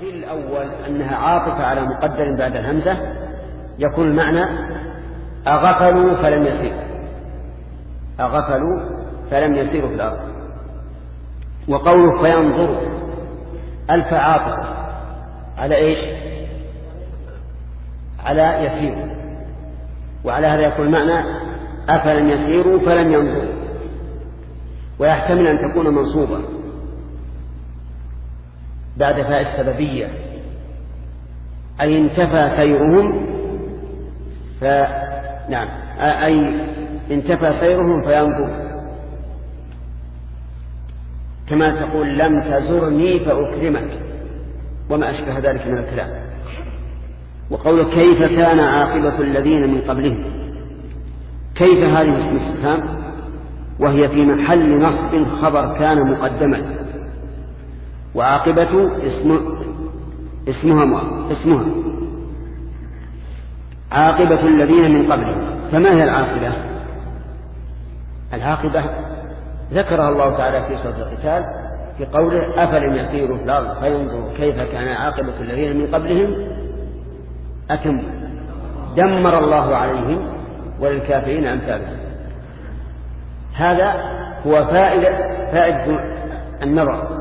في الأول أنها عاطفة على مقدر بعد الهمزة. يكون المعنى أغفلوا فلم يسيروا أغفلوا فلم يسيروا في الأرض. وقوله فينظروا ألف عاطفة. على إيش؟ على يسيروا وعلى هذا يكون المعنى أفلم يسيروا فلم ينظروا. ويحتمل أن تكون منصوبة. بعد فاء السببية أي انتفى سيرهم ف نعم. أي انتفى سيرهم فينظر. كما تقول لم تزرني فأكرمك. وما أشبه ذلك من الكلام. وقول كيف كان عاقبة الذين من قبلهم؟ كيف هذه اسم استفهام وهي في محل نصب خبر كان مقدما. وعاقبة اسم اسمها اسمها. عاقبة الذين من قبلهم. فما هي العاقبة؟ العاقبة ذكرها الله تعالى في سورة القتال في قوله أفلم يسيروا في الأرض فينظروا كيف كان عاقبة الذين من قبلهم؟ أتم. دمر الله عليهم وللكافرين أمثالهم. هذا هو فائدة فائدة النظر.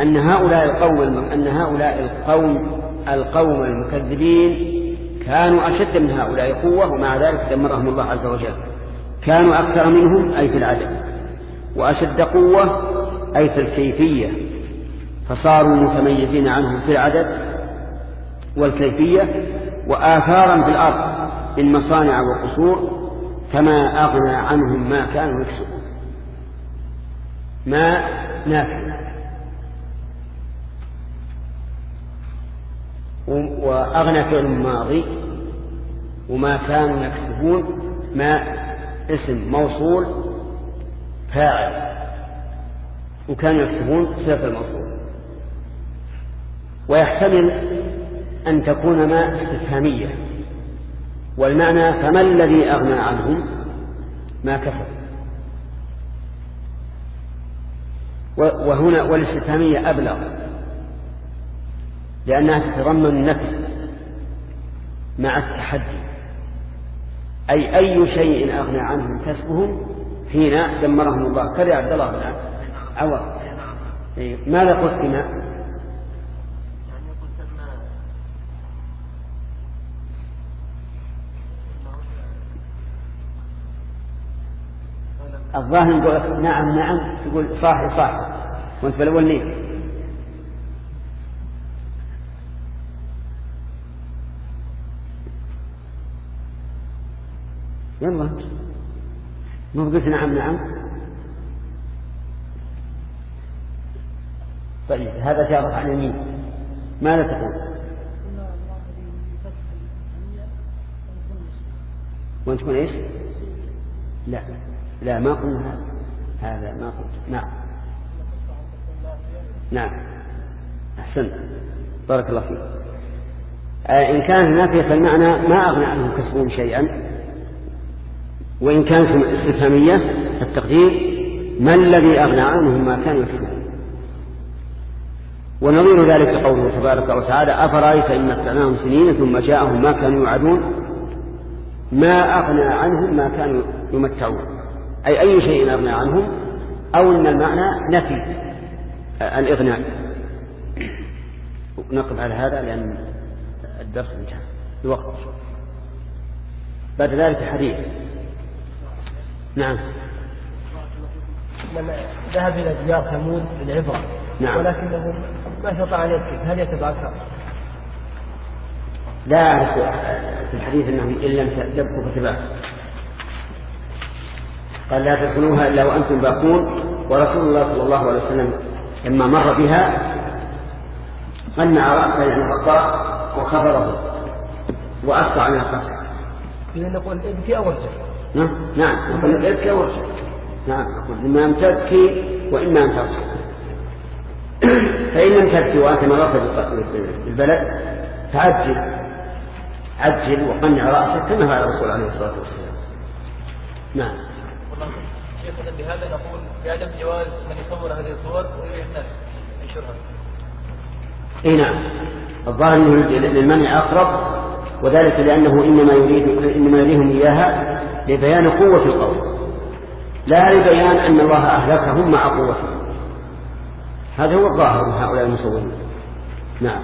أن هؤلاء القوم أن هؤلاء القوم القوم المكذبين كانوا أشد من هؤلاء قوة ومع ذلك دمرهم الله عز وجل. كانوا أكثر منهم أي في العدد وأشد قوة أي في الكيفية. فصاروا متميزين عنهم في العدد والكيفية وآثارا في الأرض من مصانع وقصور كما أغنى عنهم ما كانوا يكسبون. ما نافع. وأغنى فعل ماضي وما كانوا يكسبون ما اسم موصول فاعل. وكانوا يكسبون صفة الموصول. ويحتمل أن تكون ما استفهامية. والمعنى فما الذي أغنى عنهم؟ ما كسب. وهنا والاستفهامية أبلغ. لأنها تتضمن النفي مع التحدي. أي أي شيء أغنى عنهم كسبهم حين دمرهم الله. كذا عبد الله بن عوض ماذا قلت بما الظاهر يقول نعم نعم. تقول صاحي صاحي وأنت بالاول نيل يلا. ما نعم نعم. طيب هذا جارت عن يمين. ماذا تقول؟ وانت تكون إيش؟ لا لا ما قلنا هذا. هذا ما قلت. نعم. نعم. أحسنت. بارك الله فيك. آه إن كانت نافية فالمعنى ما أغنى عنهم كسبهم شيئا. وإن كانت استفهامية التقدير ما الذي أغنى عنهم ما كانوا يكسبون. ونظير ذلك قوله تبارك وتعالى أفرأيت إن متعناهم سنين ثم جاءهم ما كانوا يوعدون؟ ما أغنى عنهم ما كانوا يمتعون. أي أي شيء أغنى عنهم؟ أو أن المعنى نفي الإغناء. نقف على هذا لأن الدرس انتهى. الوقت. بعد ذلك حديث. نعم. من ذهب إلى ديار ثمود للعبرة نعم. ولكنه ما استطاع أن يكتب هل يتبعثر؟ لا أعرف في الحديث أنه إن لم تبكوا فتبعثر قال لا تدخلوها إلا وأنتم باقون ورسول الله صلى الله عليه وسلم لما مر بها قنع رأسه يعني غطاه وخفضه وأسرع عن القتل إذا نقول ابكي أو ارجع نعم نعم. نقول ابكي أو ارجع نعم نقول إما أن تبكي وإما أن ترجع فإن لم تبكي وأنت مررت بالبلد فعجل. عجل وقنع رأسك كما فعل الرسول عليه الصلاة والسلام. نعم. شيخنا بهذا نقول بعدم جواز من يصور هذه الصور ويريد الناس ينشرها إي نعم. الظاهر إنه للمنع أقرب وذلك لأنه إنما يريد إنما يريهم إياها لبيان قوة القول لا لبيان أن الله اهلكهم مع قوتهم هذا هو الظاهر من هؤلاء المصورين نعم.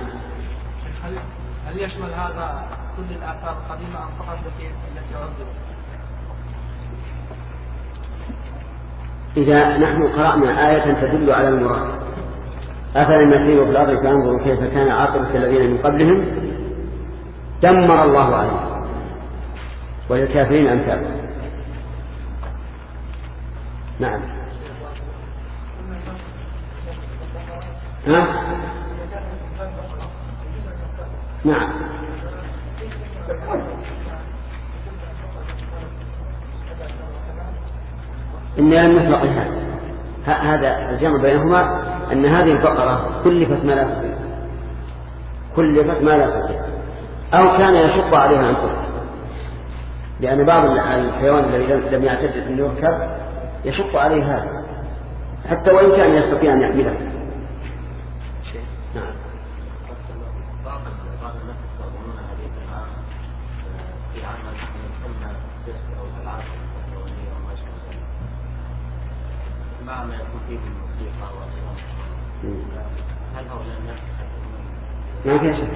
هل يشمل هذا كل الآثار القديمة أم فقط التي التي عرضت؟ إذا نحن قرأنا آية تدل على المراد أفلم يسيروا في الأرض فينظروا كيف كان عاقبة الذين من قبلهم؟ دمر الله عليهم. وللكافرين أمثال نعم. ها؟ نعم. إن لم نطلق هذا الجمع بينهما أن هذه البقرة كلفت ما لا تطيق. كلفت ما لا تطيق. أو كان يشق عليها أن تطيق لأن بعض الحيوان الذي لم يعتد أن يركب يشق عليه هذا حتى وإن كان يستطيع أن يحمله. نعم. مع ما يكون فيه الموسيقى هل هؤلاء الناس ما في شك.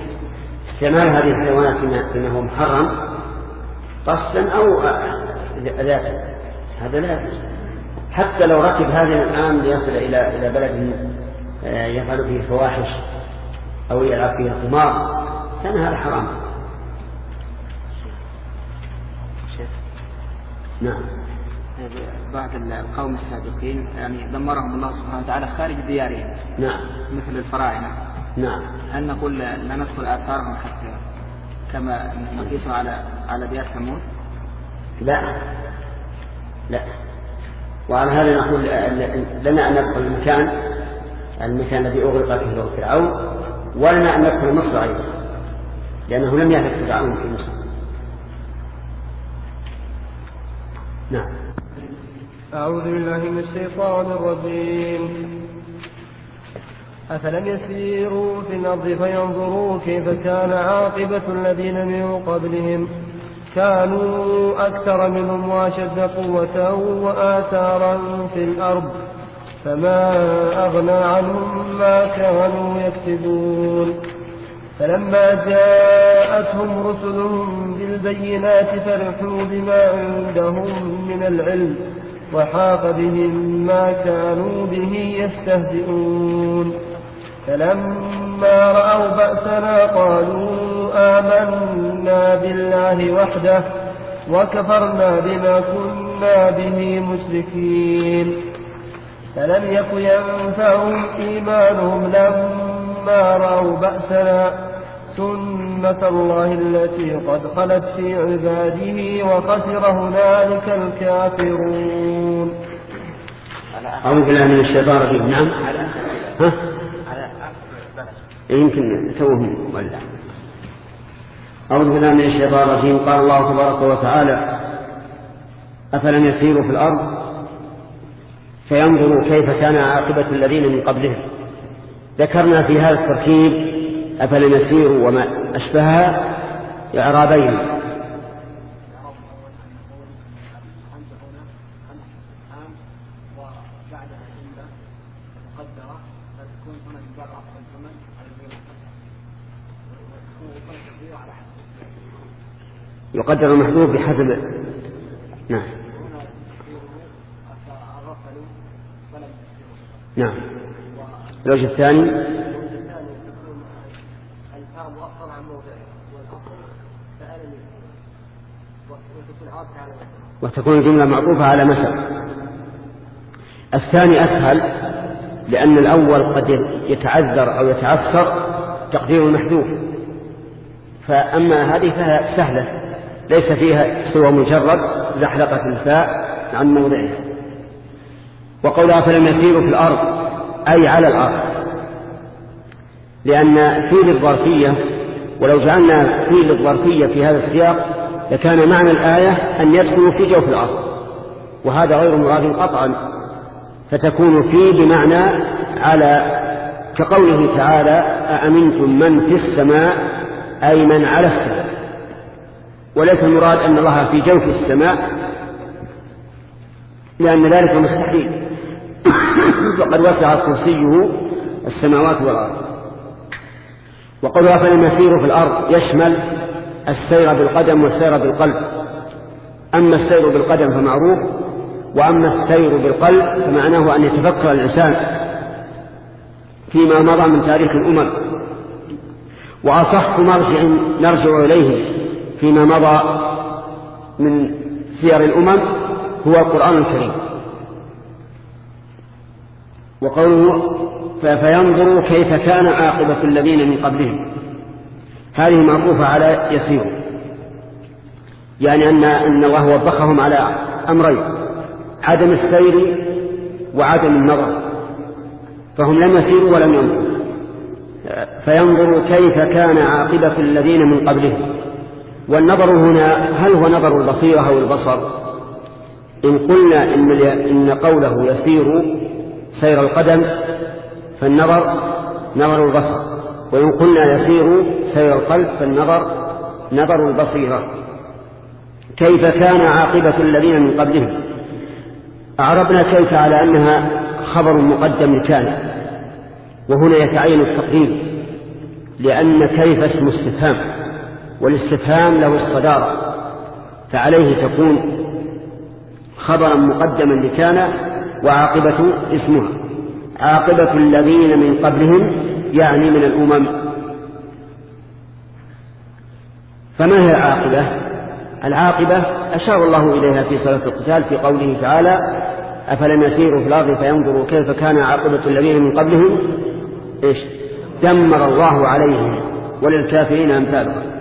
استعمال هذه الحيوانات هو محرم قصدا أو ذاتا هذا لا يجوز. حتى لو ركب هذه الآن ليصل إلى إلى بلد آه، يفعل فيه الفواحش أو يلعب فيه القمار كان هذا حرام. نعم. بعض القوم السابقين يعني دمرهم الله سبحانه وتعالى خارج ديارهم. نعم. مثل الفراعنة. نعم. هل نقول لا ندخل آثارهم حتى كما نقيس على على ديار ثمود؟ لا. لا. وعلى هذا نقول لنا أن ندخل المكان المكان الذي أغلق فيه فرعون ولنا أن ندخل مصر أيضا لأنه لم يهلك فرعون في مصر نعم. أعوذ بالله من الشيطان الرجيم. أفلم يسيروا في الأرض فينظروا كيف كان عاقبة الذين من قبلهم. كانوا أكثر منهم وأشد قوة وآثارا في الأرض. فما أغنى عنهم ما كانوا يكسبون. فلما جاءتهم رسلهم بالبينات فرحوا بما عندهم من العلم وحاق بهم ما كانوا به يستهزئون. فلما رأوا بأسنا قالوا آمنا بالله وحده وكفرنا بما كنا به مشركين. فلم يك ينفعهم إيمانهم لما رأوا بأسنا سنة الله التي قد خلت في عباده وخسر هنالك الكافرون. أعوذ بالله من الشيطان الرجيم. نعم. ها؟ يمكن توهم ولا. أعوذ بالله من الشيطان الرجيم. قال الله تبارك وتعالى أفلم يسيروا في الأرض فينظروا كيف كان عاقبة الذين من قبلهم. ذكرنا في هذا التركيب أفلم يسيروا وما أشبهها إعرابين. يقدر المحذوف بحسب نعم. نعم. الوجه الثاني. وتكون الجملة معطوفة على مثل الثاني أسهل لأن الأول قد يتعذر أو يتعثر تقدير المحذوف. فأما هذه فهي سهلة. ليس فيها سوى مجرد زحلقة الفاء عن موضعها. وقولها فلم يسيروا في الأرض أي على الأرض. لأن في للظرفية ولو جعلنا في للظرفية في هذا السياق لكان معنى الآية أن يدخلوا في جوف الأرض. وهذا غير مراد قطعا. فتكون في بمعنى على كقوله تعالى أأمنتم من في السماء أي من على السماء. وليس المراد أن الله في جوف السماء لأن ذلك مستحيل. وقد وسع كرسيه السماوات والأرض. وقولها فلم يسيروا في الأرض يشمل السير بالقدم والسير بالقلب. أما السير بالقدم فمعروف وأما السير بالقلب فمعناه أن يتفكر الإنسان فيما مضى من تاريخ الأمم. وأصح مرجع نرجع إليه فيما مضى من سير الأمم هو القرآن الكريم. وقوله فينظروا كيف كان عاقبة الذين من قبلهم. هذه معطوفة على يسير. يعني أن أن الله وبخهم على أمرين عدم السير وعدم النظر. فهم لم يسيروا ولم ينظروا. فينظروا كيف كان عاقبة الذين من قبلهم. والنظر هنا هل هو نظر البصيرة أو البصر؟ إن قلنا إن, إن قوله يسير سير القدم فالنظر نظر البصر. وإن قلنا يسير سير القلب فالنظر نظر البصيرة. كيف كان عاقبة الذين من قبلهم؟ أعربنا كيف على أنها خبر مقدم لكان وهنا يتعين التقديم لأن كيف اسم استفهام؟ والاستفهام له الصدارة فعليه تكون خبرا مقدما لكان وعاقبة اسمها. عاقبة الذين من قبلهم يعني من الأمم. فما هي العاقبة؟ العاقبة أشار الله إليها في صلاة القتال في قوله تعالى أفلم يسيروا في الأرض فينظروا كيف كان عاقبة الذين من قبلهم؟ إيش؟ دمر الله عليهم وللكافرين أمثالهم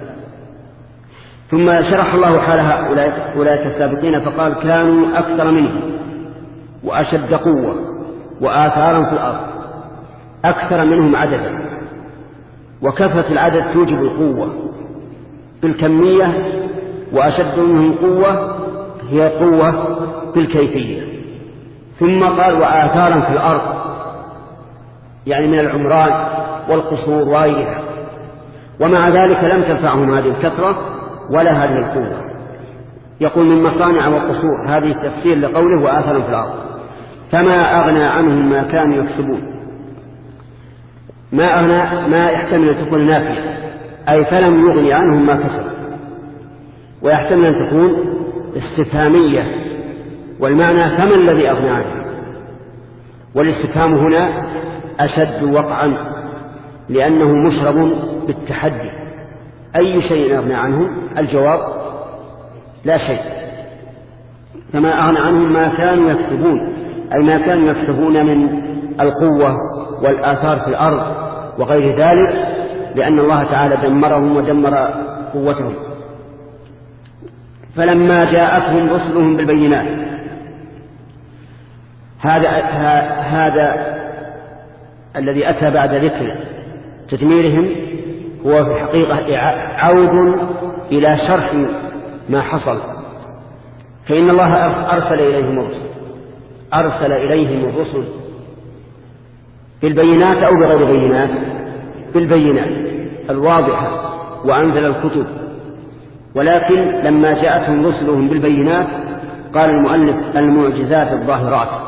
ثم شرح الله حال هؤلاء أولئك السابقين فقال كانوا أكثر منهم وأشد قوة وآثارا في الأرض. أكثر منهم عددا. وكثرة العدد توجب القوة. بالكمية وأشد منهم قوة هي قوة بالكيفية. ثم قال وآثارا في الأرض. يعني من العمران والقصور وغيرها ومع ذلك لم تنفعهم هذه الكثرة. ولا هذه القوة. يقول من مصانع وقصور هذه تفسير لقوله وآثارا في الأرض. فما أغنى عنهم ما كانوا يكسبون. ما أغنى ما يحتمل أن تكون نافية. أي فلم يغني عنهم ما كسبوا. ويحتمل أن تكون استفهامية. والمعنى فما الذي أغنى عنه والاستفهام هنا أشد وقعا لأنه مشرب بالتحدي. أي شيء أغنى عنه الجواب لا شيء. فما أغنى عنهم ما كانوا يكسبون أي ما كانوا يكسبون من القوة والآثار في الأرض وغير ذلك لأن الله تعالى دمرهم ودمر قوتهم. فلما جاءتهم رسلهم بالبينات هذا هذا الذي أتى بعد ذكر تدميرهم هو في الحقيقة عود إلى شرح ما حصل. فإن الله أرسل إليهم الرسل. أرسل إليهم الرسل بالبينات أو بغير بينات. بالبينات الواضحة وأنزل الكتب. ولكن لما جاءتهم رسلهم بالبينات قال المؤلف المعجزات الظاهرات.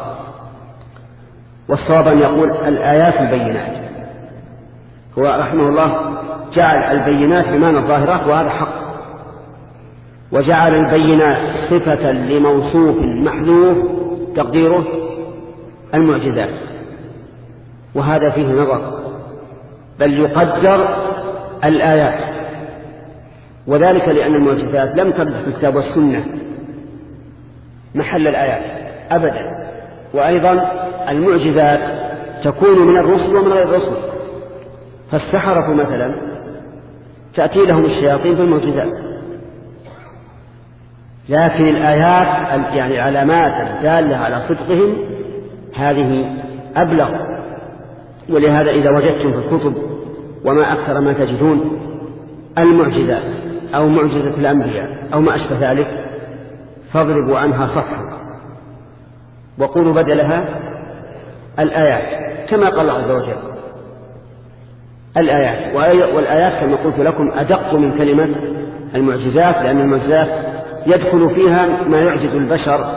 والصواب أن يقول الآيات البينات. هو رحمه الله جعل البينات بمعنى الظاهرات وهذا حق. وجعل البينات صفة لموصوف محذوف تقديره المعجزات. وهذا فيه نظر. بل يقدر الآيات. وذلك لأن المعجزات لم تبدأ في الكتاب والسنة. محل الآيات. أبدا. وأيضا المعجزات تكون من الرسل ومن غير الرسل. فالسحرة مثلا تأتي لهم الشياطين بالمعجزات لكن الآيات يعني العلامات الدالة على صدقهم هذه أبلغ. ولهذا إذا وجدتم في الكتب وما أكثر ما تجدون المعجزات أو معجزة الأنبياء أو ما أشبه ذلك فاضربوا عنها صفحا وقولوا بدلها الآيات كما قال الله عز وجل. الآيات. والآيات كما قلت لكم أدق من كلمة المعجزات لأن المعجزات يدخل فيها ما يعجز البشر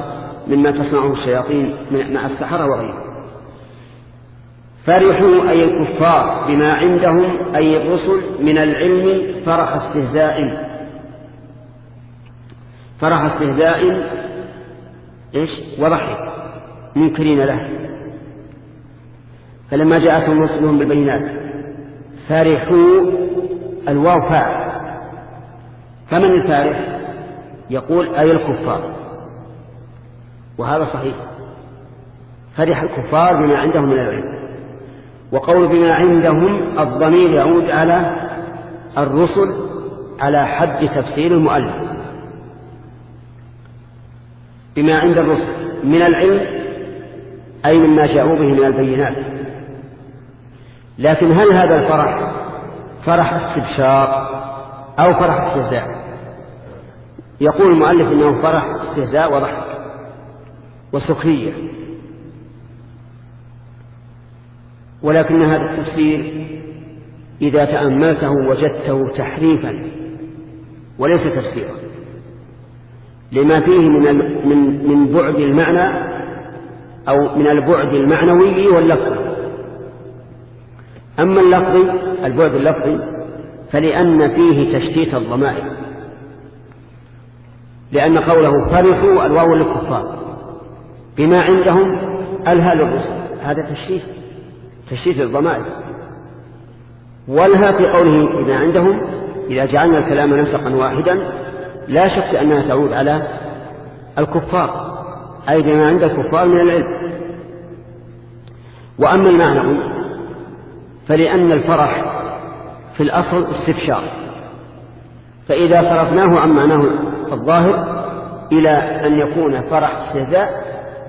مما تصنعه الشياطين مع السحرة وغيره. فرحوا أي الكفار بما عندهم أي الرسل من العلم فرح استهزاء. فرح استهزاء إيش؟ وضحك منكرين له. فلما جاءتهم رسلهم بالبينات فرحوا الواو فاعل فمن الفارح يقول أي الكفار. وهذا صحيح. فرح الكفار بما عندهم من العلم. وقول بما عندهم الضمير يعود على الرسل على حد تفسير المؤلف. بما عند الرسل. من العلم أي مما جاءوا به من البينات. لكن هل هذا الفرح فرح استبشار أو فرح استهزاء؟ يقول المؤلف إنه فرح استهزاء وضحك وسخرية. ولكن هذا التفسير إذا تأملته وجدته تحريفا وليس تفسيرا لما فيه من من من بعد المعنى أو من البعد المعنوي واللفظي. أما اللفظي البعد اللفظي فلأن فيه تشتيت الضمائر. لأن قوله فرحوا الواو للكفار. بما عندهم ألها للرسل. هذا تشتيت تشتيت الضمائر. والها في قوله بما عندهم إذا جعلنا الكلام نسقا واحدا لا شك أنها تعود على الكفار. أي بما عند الكفار من العلم. وأما المعنوي فلأن الفرح في الأصل استبشار. فإذا صرفناه عن معناه الظاهر إلى أن يكون فرح استهزاء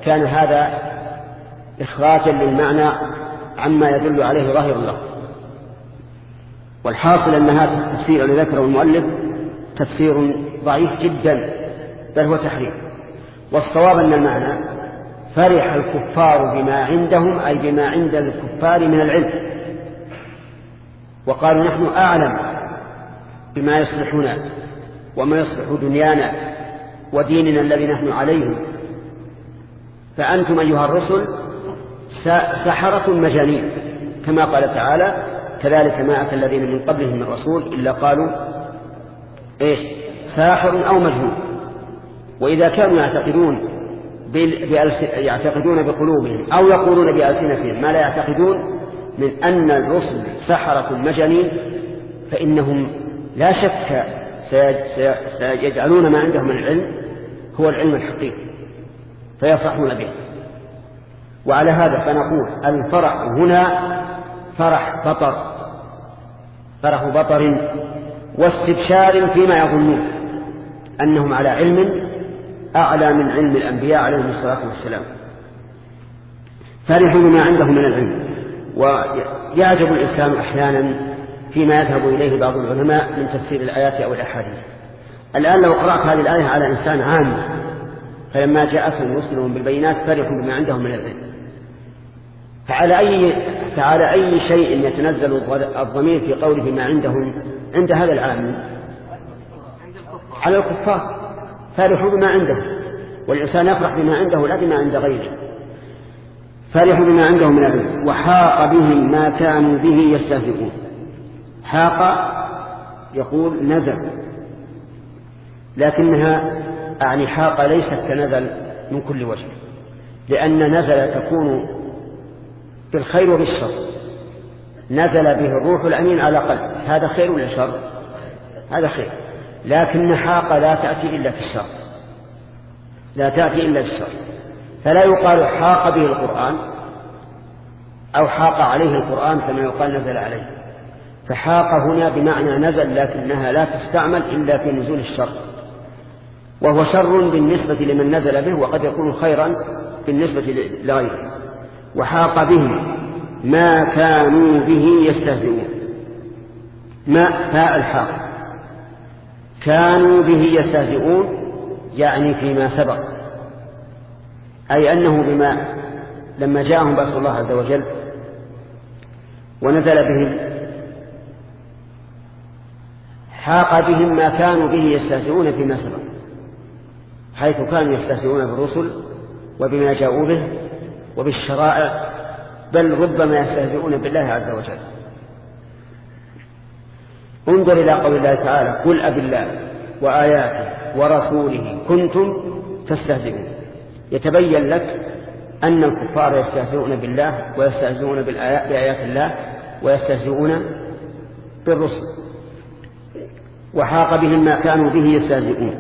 كان هذا إخراجا للمعنى عما يدل عليه ظاهر اللفظ والحاصل أن هذا التفسير الذي ذكره المؤلف تفسير ضعيف جدا بل هو تحريف والصواب أن المعنى فرح الكفار بما عندهم أي بما عند الكفار من العلم. وقالوا نحن أعلم بما يصلحنا وما يصلح دنيانا وديننا الذي نحن عليه. فأنتم أيها الرسل سحرة مجانين. كما قال تعالى كذلك ما أتى الذين من قبلهم من رسول إلا قالوا إيش؟ ساحر أو مجنون. وإذا كانوا يعتقدون يعتقدون بقلوبهم أو يقولون بألسنتهم ما لا يعتقدون من أن الرسل سحرة مجانين فإنهم لا شك سيجعلون ما عندهم من العلم هو العلم الحقيقي فيفرحون به. وعلى هذا فنقول الفرح هنا فرح بطر فرح بطر واستبشار فيما يظنون أنهم على علم أعلى من علم الأنبياء عليهم الصلاة والسلام. فرحوا بما عندهم من العلم. ويعجب الإنسان أحيانا فيما يذهب إليه بعض العلماء من تفسير الآيات أو الأحاديث. الآن لو قرأت هذه الآية على إنسان عام فلما جاءتهم رسلهم بالبينات فرحوا بما عندهم من العلم. فعلى أي فعلى أي شيء يتنزل الضمير في قوله ما عندهم عند هذا العام؟ على الكفار. فرحوا بما عندهم. والإنسان يفرح بما عنده لا بما عند غيره. فرحوا بما عندهم من العلم وحاق بهم ما كانوا به يستهزئون. حاق يقول نزل لكنها أعني حاق ليست كنزل من كل وجه لأن نزل تكون بالخير وبالشر. نزل به الروح الأمين على قلب. هذا خير ولا شر؟ هذا خير. لكن حاق لا تأتي إلا في الشر. لا تأتي إلا في الشر. فلا يقال حاق به القرآن أو حاق عليه القرآن كما يقال نزل عليه. فحاق هنا بمعنى نزل لكنها لا تستعمل إلا في نزول الشر. وهو شر بالنسبة لمن نزل به وقد يكون خيرا بالنسبة لغيره. وحاق بهم ما كانوا به يستهزئون. ما فاء الحاق. كانوا به يستهزئون يعني فيما سبق. أي أنه بما لما جاءهم بأس الله عز وجل ونزل بهم حاق بهم ما كانوا به يستهزئون فيما سبق حيث كانوا يستهزئون بالرسل وبما جاءوا به وبالشرائع بل ربما يستهزئون بالله عز وجل. انظر إلى قول الله تعالى قل أب الله وآياته ورسوله كنتم تستهزئون. يتبين لك أن الكفار يستهزئون بالله ويستهزئون بآيات الله ويستهزئون بالرسل. وحاق بهم ما كانوا به يستهزئون.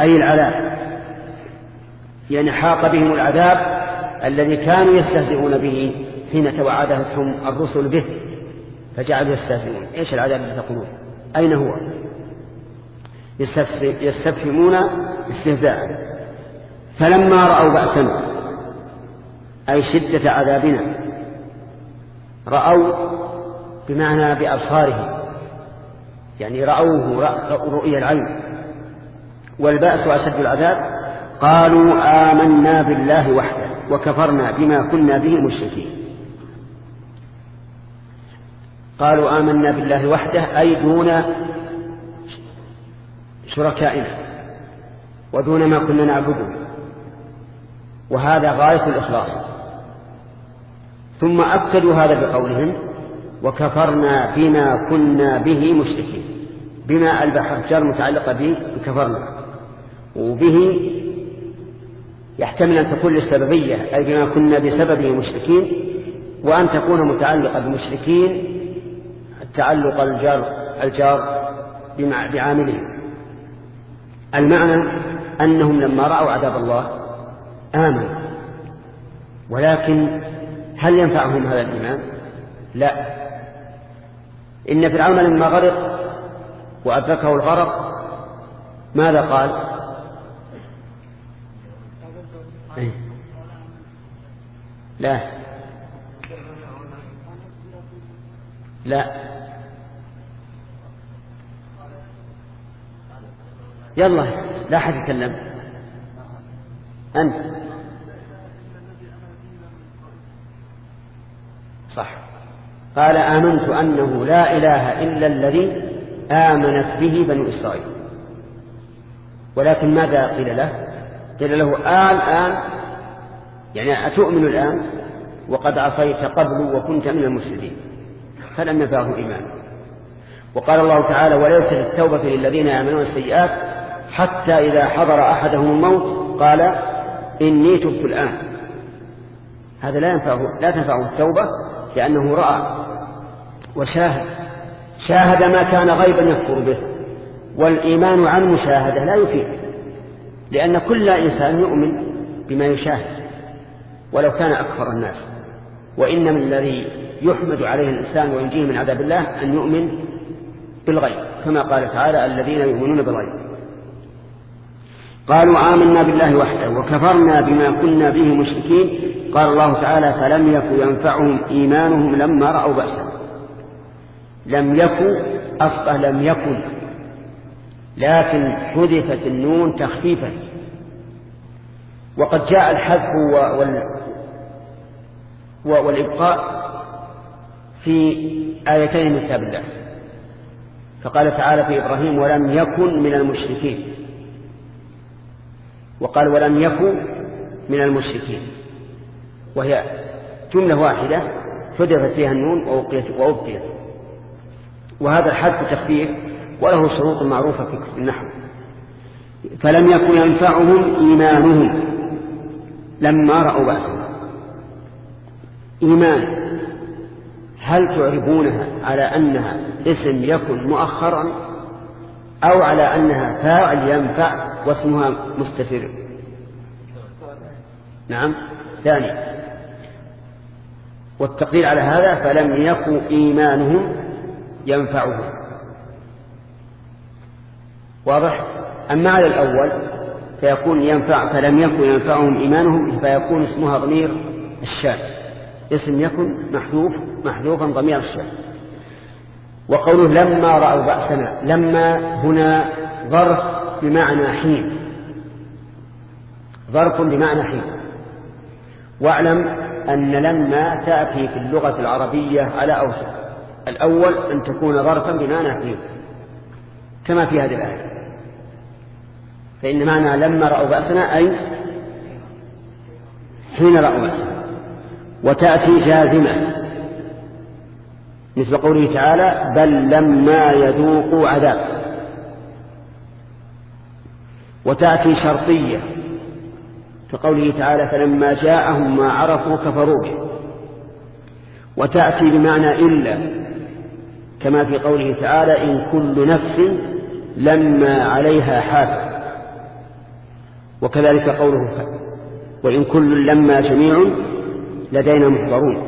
أي العذاب. يعني حاق بهم العذاب الذي كانوا يستهزئون به حين توعدتهم الرسل به فجعلوا يستهزئون. إيش العذاب الذي تقولون؟ أين هو؟ يستفهمون استهزاء. فلما رأوا باسنا أي شدة عذابنا رأوا بمعنى بأبصارهم يعني رأوه رؤيا العين. والبأس أشد العذاب قالوا آمنا بالله وحده وكفرنا بما كنا به مشركين. قالوا آمنا بالله وحده أي دون شركائنا ودون ما كنا نعبده. وهذا غاية الإخلاص. ثم أكدوا هذا بقولهم وكفرنا بما كنا به مشركين. بما البحر متعلقة به بكفرنا وبه يحتمل أن تكون للسببية أي بما كنا بسببه مشركين وأن تكون متعلقة بمشركين تعلق الجار الجار بعامله المعنى أنهم لما رأوا عذاب الله آمنوا ولكن هل ينفعهم هذا الإيمان؟ لا. إن فرعون لما غرق وأدركه الغرق ماذا قال؟ إيه. لا. لا. يلا لا أحد يتكلم. أنت. صح. قال آمنت أنه لا إله إلا الذي آمنت به بنو إسرائيل. ولكن ماذا قيل له؟ قيل له آن آن يعني أتؤمن الآن؟ وقد عصيت قبل وكنت من المسلمين فلم ينفعه إيمان. وقال الله تعالى وليست التوبة للذين يعملون السيئات حتى إذا حضر أحدهم الموت قال إني تبت الآن. هذا لا ينفعه لا تنفعه التوبة لأنه رأى. وشاهد. شاهد ما كان غيبا يكفر به. والإيمان عن مشاهدة لا يفيد. لأن كل إنسان يؤمن بما يشاهد. ولو كان أكثر الناس. وإنما الذي يحمد عليه الإنسان وينجيه من عذاب الله أن يؤمن بالغيب. كما قال تعالى الذين يؤمنون بالغيب. قالوا آمنا بالله وحده وكفرنا بما كنا به مشركين قال الله تعالى فلم يكن ينفعهم إيمانهم لما رأوا بأسا. لم يكن أصله لم يكن لكن حذفت النون تخفيفا. وقد جاء الحذف وال والإبقاء في آيتين من كتاب الله. فقال تعالى في إبراهيم ولم يكن من المشركين. وقال ولم يكن من المشركين. وهي جملة واحدة حذفت فيها النون وأبقيت وهذا الحذف تخفيف وله شروط معروفة في النحو. فلم يكن ينفعهم إيمانهم لما رأوا بأسا إيمان هل تعربونها على أنها اسم يكن مؤخرا أو على أنها فاعل ينفع واسمها مستتر؟ نعم. ثاني والتقدير على هذا فلم يكن إيمانهم ينفعهم. واضح؟ أما على الأول فيكون ينفع فلم يكن ينفعهم إيمانهم فيكون اسمها ضمير الشاذ. اسم يكن محذوف محذوفا ضمير الشاذ. وقوله لما رأوا بأسنا لما هنا ظرف بمعنى حين. ظرف بمعنى حين. واعلم أن لما تأتي في اللغة العربية على أوسع الأول أن تكون ظرفا بمعنى حين كما في هذه الآية. فإن معنى لما رأوا بأسنا أي حين رأوا بأسنا. وتأتي جازمة مثل قوله تعالى بل لما يذوقوا عذاب. وتأتي شرطية. كقوله تعالى فلما جاءهم ما عرفوا كفروا به. وتأتي بمعنى إلا كما في قوله تعالى إن كل نفس لما عليها حافظ. وكذلك قوله وإن كل لما جميع لدينا محضرون.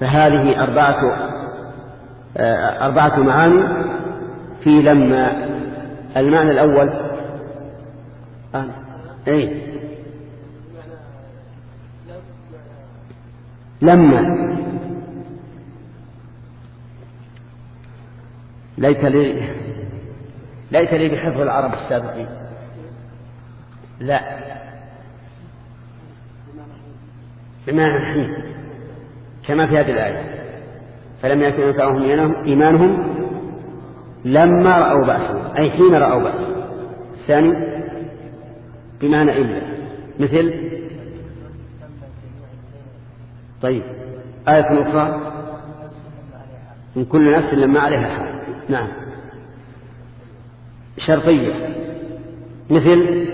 فهذه أربعة آه، أربعة معاني في لما. المعنى الأول آه. أي لما. ليت لي ليت لي بحفظ العرب السابقين. لا. بمعنى الحين كما في هذه الآية. فلم يكن ينفعهم إيمانهم لما رأوا بأسا أي حين رأوا بأسا الثاني بمعنى إلا مثل طيب. آية أخرى؟ من كل نفس لما عليها حال نعم. شرطية. مثل؟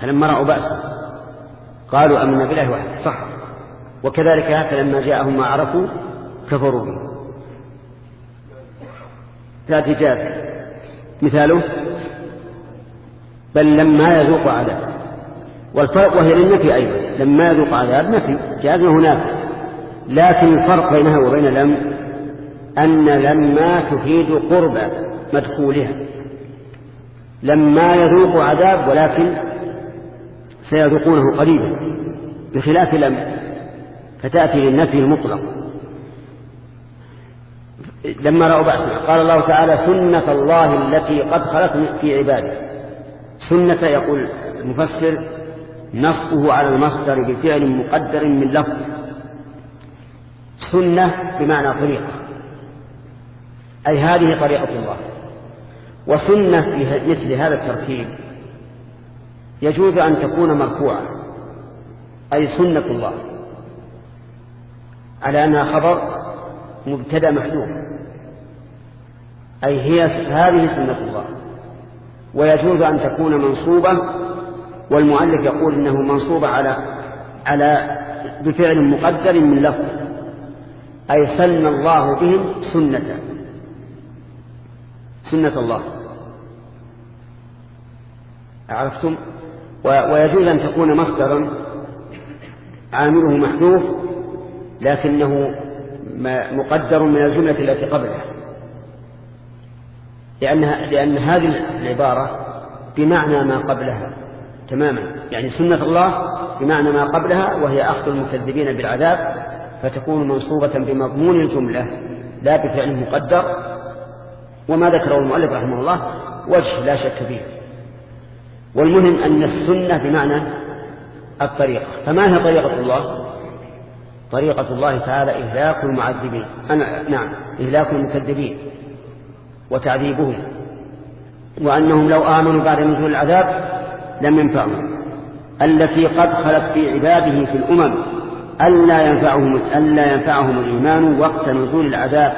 فلما رأوا بأسا قالوا أمنا بالله وحده. صح. وكذلك هكذا لما جاءهم ما عرفوا كفروا به. ذات جاز مثاله بل لما يذوق عذاب. والفرق وهي للنفي أيضا. لما يذوق عذاب نفي جاز هناك. لكن الفرق بينها وبين لم أن لما تفيد قرب مدخولها. لما يذوق عذاب ولكن سيذوقونه قريبا بخلاف لم فتأتي للنفي المطلق. لما رأوا بأسنا. قال الله تعالى سنة الله التي قد خلت في عباده. سنة يقول المفسر نصبه على المصدر بفعل مقدر من لفظ. سنة بمعنى طريقة. أي هذه طريقة الله. وسنة في مثل هذا التركيب يجوز أن تكون مرفوعة. أي سنة الله. على أنها خبر مبتدأ محذوف. أي هي هذه سنة الله. ويجوز أن تكون منصوبة والمؤلف يقول إنه منصوبة على على بفعل مقدر من لفظ أي سن الله بهم سنة. سنة الله. عرفتم؟ ويجوز أن تكون مصدرا عامله محذوف لكنه مقدر من الجملة التي قبلها. لأنها لأن هذه العبارة بمعنى ما قبلها تماما. يعني سنة الله بمعنى ما قبلها وهي أخذ المكذبين بالعذاب فتكون منصوبة بمضمون الجملة لا بفعل مقدر. وما ذكره المؤلف رحمه الله وجه لا شك فيه. والمهم أن السنة بمعنى الطريقة. فما هي طريقة الله؟ طريقة الله تعالى إهلاك المعذبين. أنا نعم إهلاك المكذبين. وتعذيبهم وأنهم لو آمنوا بعد نزول العذاب لم ينفعهم. التي قد خلت في عباده في الأمم ألا ينفعهم ألا ينفعهم الإيمان وقت نزول العذاب.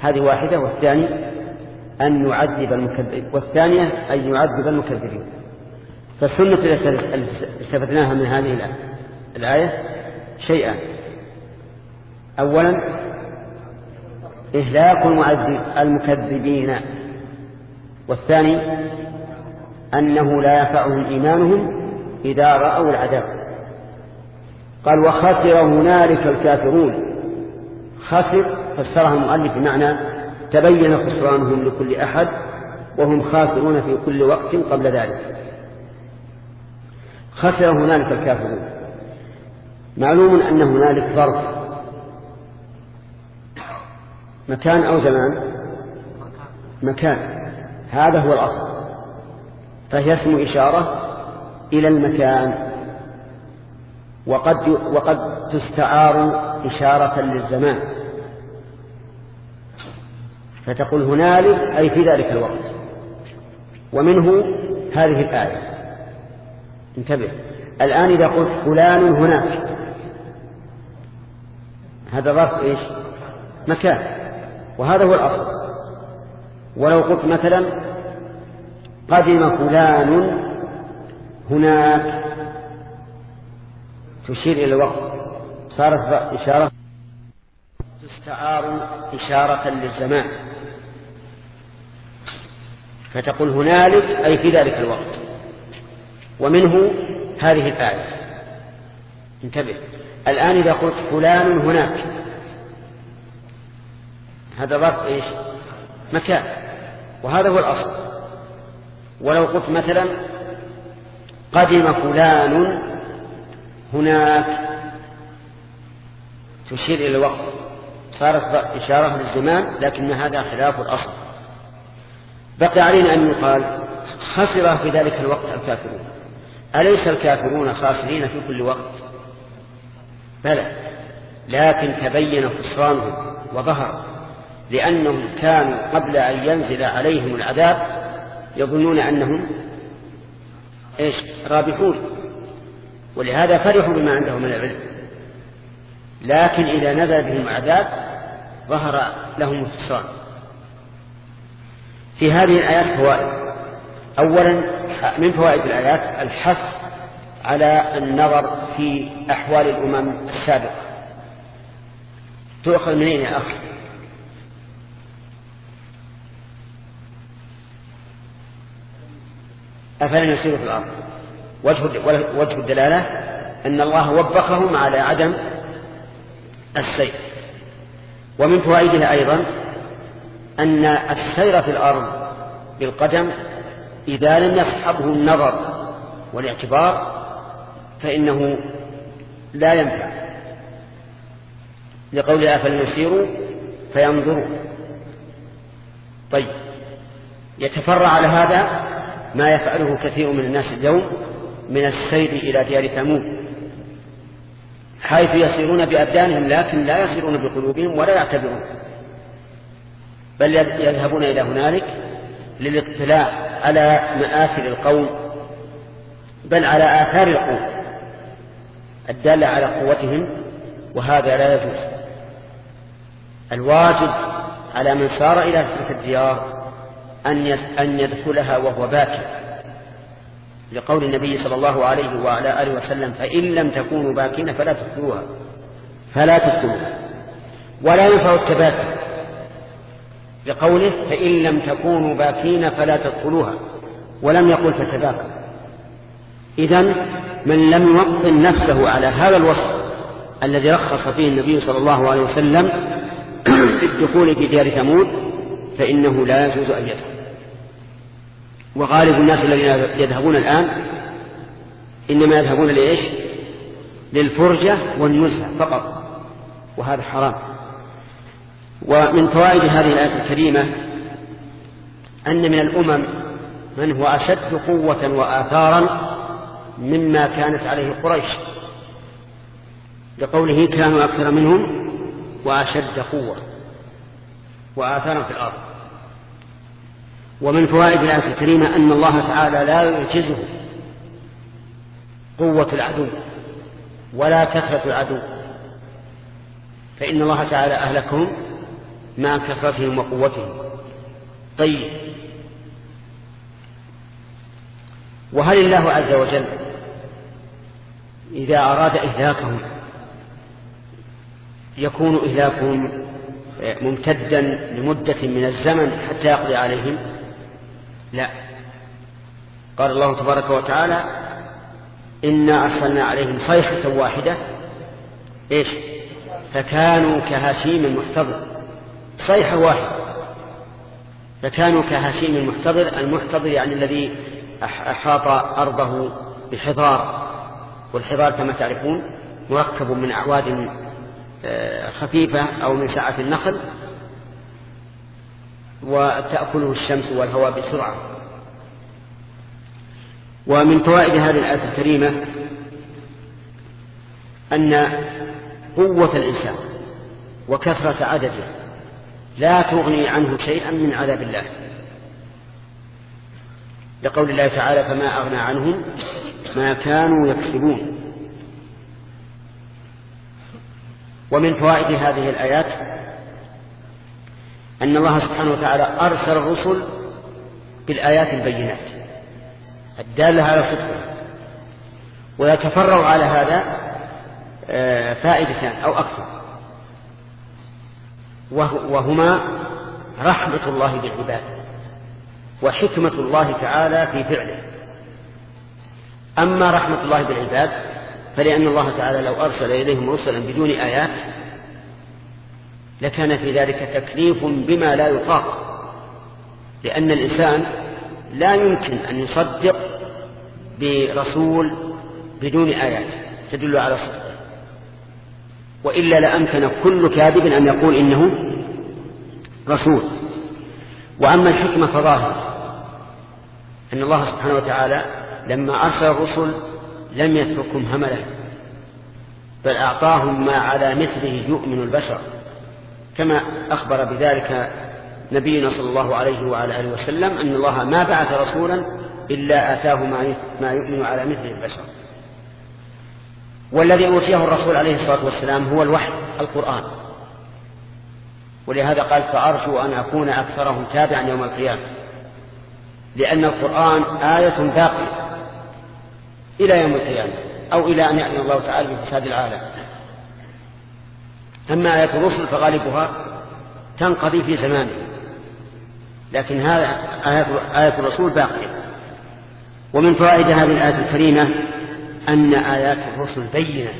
هذه واحدة. والثاني أن يعذب المكذب والثانية أن يعذب المكذبين. فالسنة التي استفدناها من هذه الآية شيئان أولا إهلاك المكذبين. والثاني أنه لا ينفعهم إيمانهم إذا رأوا العذاب. قال وخسر هنالك الكافرون. خسر فسرها المؤلف بمعنى تبين خسرانهم لكل أحد وهم خاسرون في كل وقت قبل ذلك. خسر هنالك الكافرون. معلوم أن هنالك ظرف مكان أو زمان؟ مكان. هذا هو الأصل. فهي اسم إشارة إلى المكان. وقد وقد تستعار إشارة للزمان. فتقول هنالك أي في ذلك الوقت. ومنه هذه الآية. انتبه. الآن إذا قلت فلان هناك. هذا ظرف إيش؟ مكان. وهذا هو الأصل. ولو قلت مثلا قدم فلان هناك تشير إلى الوقت. صارت إشارة تستعار إشارة للزمان. فتقول هنالك أي في ذلك الوقت. ومنه هذه الآية. انتبه. الآن إذا قلت فلان هناك هذا ظرف إيش؟ مكان. وهذا هو الأصل. ولو قلت مثلا قدم فلان هناك تشير إلى الوقت. صارت إشارة للزمان لكن هذا خلاف الأصل. بقي علينا أن يقال خسر في ذلك الوقت الكافرون. أليس الكافرون خاسرين في كل وقت؟ بلى. لكن تبين خسرانهم وظهر. لأنهم كانوا قبل أن ينزل عليهم العذاب يظنون أنهم إيش؟ رابحون. ولهذا فرحوا بما عندهم من العلم. لكن إذا نزل بهم العذاب ظهر لهم الخسران. في هذه الآيات فوائد. أولا من فوائد الآيات؟ الحث على النظر في أحوال الأمم السابقة. تؤخذ منين يا أخي؟ أفلم يسيروا في الأرض؟ وجه الدلالة أن الله وبخهم على عدم السير. ومن فوائدها أيضا أن السير في الأرض بالقدم إذا لم يصحبه النظر والاعتبار فإنه لا ينفع. لقول أفلم يسيروا فينظروا. طيب يتفرع على هذا ما يفعله كثير من الناس اليوم من السير إلى ديار ثمود حيث يسيرون بأبدانهم لكن لا يسيرون بقلوبهم ولا يعتبرون بل يذهبون إلى هنالك للاطلاع على مآثر القوم بل على آثار القوم الدالة على قوتهم وهذا لا يجوز. الواجب على من سار إلى تلك الديار أن يدخلها وهو باكر. لقول النبي صلى الله عليه وعلى آله وسلم فإن لم تكونوا باكين فلا تدخلوها. فلا تدخلوها. ولا ينفع التباكي. لقوله فإن لم تكونوا باكين فلا تدخلوها. ولم يقل فتباكوا إذا من لم يوطن نفسه على هذا الوصف الذي رخص فيه النبي صلى الله عليه وسلم في الدخول في ديار ثمود فإنه لا يجوز أن يدخل. وغالب الناس الذين يذهبون الآن إنما يذهبون لإيش؟ للفرجة والنزهة فقط وهذا حرام. ومن فوائد هذه الآية الكريمة أن من الأمم من هو أشد قوة وآثارا مما كانت عليه قريش لقوله كانوا أكثر منهم وأشد قوة وآثارا في الأرض. ومن فوائد الآية الكريمة أن الله تعالى لا يعجزه قوة العدو ولا كثرة العدو. فإن الله تعالى أهلكهم مع كثرتهم وقوتهم. طيب. وهل الله عز وجل إذا أراد إهلاكهم يكون إهلاكهم ممتدا لمدة من الزمن حتى يقضي عليهم؟ لا. قال الله تبارك وتعالى إنا أرسلنا عليهم صيحة واحدة إيش؟ فكانوا كهشيم المحتضر صيحة واحدة. فكانوا كهشيم المحتضر المحتضر يعني الذي أحاط أرضه بحضار. والحضار كما تعرفون مركب من أعواد آه، خفيفة أو من سعة النخل. وتأكله الشمس والهواء بسرعة. ومن فوائد هذه الآية الكريمة أن قوة الإنسان وكثرة عدده لا تغني عنه شيئا من عذاب الله. لقول الله تعالى فما أغنى عنهم ما كانوا يكسبون. ومن فوائد هذه الآيات أن الله سبحانه وتعالى أرسل الرسل بالآيات البينات. الدالة على صدقه ويتفرع على هذا آه، فائدتان أو أكثر. وهما رحمة الله بالعباد وحكمة الله تعالى في فعله. أما رحمة الله بالعباد فلأن الله تعالى لو أرسل إليهم رسلا بدون آيات لكان في ذلك تكليف بما لا يطاق. لأن الإنسان لا يمكن أن يصدق برسول بدون آيات تدل على صدقه. وإلا لأمكن كل كاذب أن يقول إنه رسول. وأما الحكمة فظاهرة أن الله سبحانه وتعالى لما أرسل الرسل لم يتركهم هملا بل أعطاهم ما على مثله يؤمن البشر. كما أخبر بذلك نبينا صلى الله عليه وعلى آله وسلم أن الله ما بعث رسولا إلا آتاه ما يؤمن على مثل البشر. والذي أوتيه الرسول عليه الصلاة والسلام هو الوحي القرآن. ولهذا قال فأرجو أن أكون أكثرهم تابعا يوم القيامة. لأن القرآن آية باقية إلى يوم القيامة أو إلى أن يأتي الله تعالى بفساد العالم. أما آية الرسل فغالبها تنقضي في زمانه. لكن هذا آية, آية الرسول باقية. ومن فوائد هذه الآية الكريمة أن آيات الرسل بينة.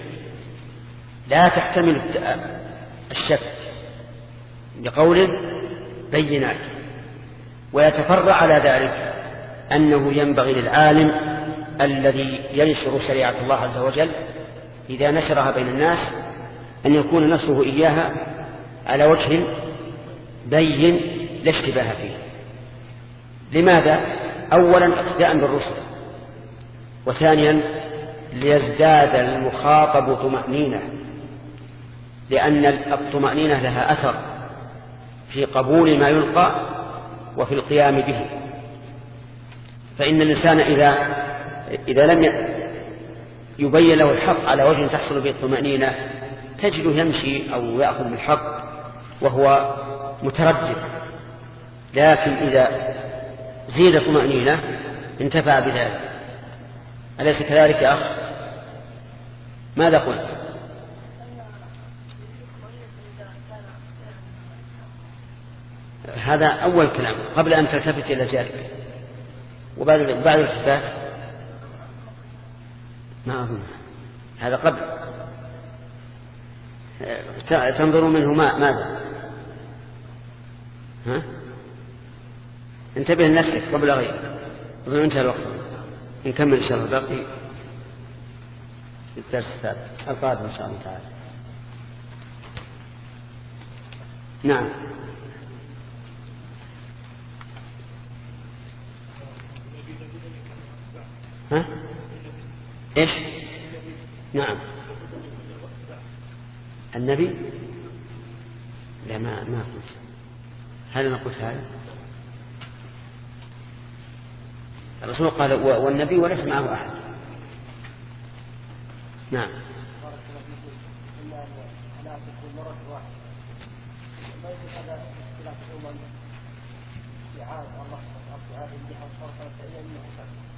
لا تحتمل الشك بقوله بينات. ويتفرع على ذلك أنه ينبغي للعالم الذي ينشر شريعة الله عز وجل إذا نشرها بين الناس أن يكون نشره إياها على وجه بين لا اشتباه فيه. لماذا؟ أولا اقتداء بالرسل وثانيا ليزداد المخاطب طمأنينة لأن الطمأنينة لها أثر في قبول ما يلقى وفي القيام به. فإن الإنسان إذا إذا لم يبين له الحق على وجه تحصل به الطمأنينة تجده يمشي أو يأخذ بالحق وهو متردد. لكن إذا زيد طمأنينة انتفع بذلك. أليس كذلك يا أخ؟ ماذا قلت؟ هذا أول كلام قبل أن تلتفت إلى ذلك وبعد بعد الالتفات؟ ما أظن. هذا قبل. تنظر منه ما ماذا؟ ها؟ انتبه لنفسك قبل غيرك أظن انتهى الوقت. نكمل إن شاء الله. باقي الدرس الثالث. القادم إن شاء الله تعالى. نعم. ها؟ إيش؟ نعم. النبي؟ لا ما ما قلت. هل أنا قلت هذا؟ الرسول قال والنبي وليس معه أحد. نعم.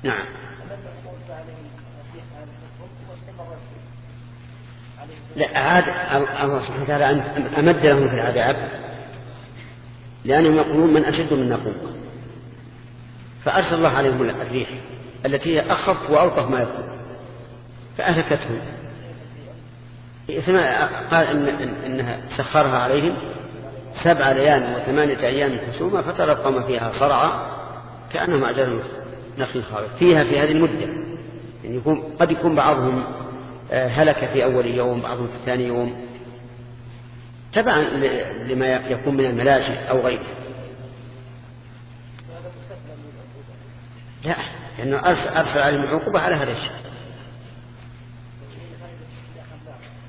نعم. لا عاد الله سبحانه وتعالى أمد لهم في العذاب لأنهم يقولون من أشد منا قوة. فأرسل الله عليهم الريح التي هي أخف وألطف ما يكون. فأهلكتهم. قال إن إنها سخرها عليهم سبع ليال وثمانية أيام حسوما فترى فيها صرعى كأنهم أعجاز نخل خاوية فيها في هذه المدة. يعني يكون قد يكون بعضهم هلك في أول يوم بعضهم في ثاني يوم. تبعا لما يكون من الملاجئ أو غيره. لا لأنه أرسل عليهم العقوبة على هذا الشيء.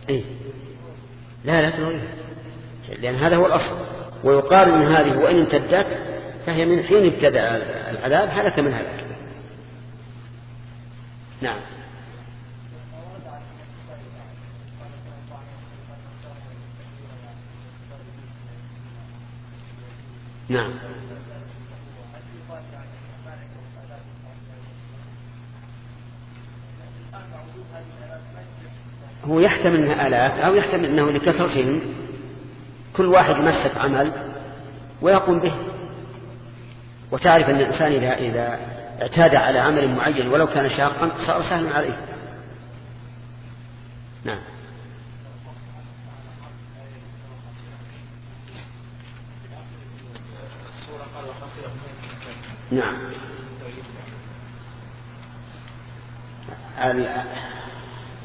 إيه؟ لا لا تلغيها لأن هذا هو الأصل. ويقال أن هذه وإن امتدت فهي من حين ابتدأ العذاب هلك من هلك. نعم. نعم. هو يحتمل إنها آلات أو يحتمل أنه لكثرتهم كل واحد يمسك عمل ويقوم به. وتعرف أن الإنسان إذا, إذا اعتاد على عمل معين ولو كان شاقا صار سهلا عليه. نعم. نعم.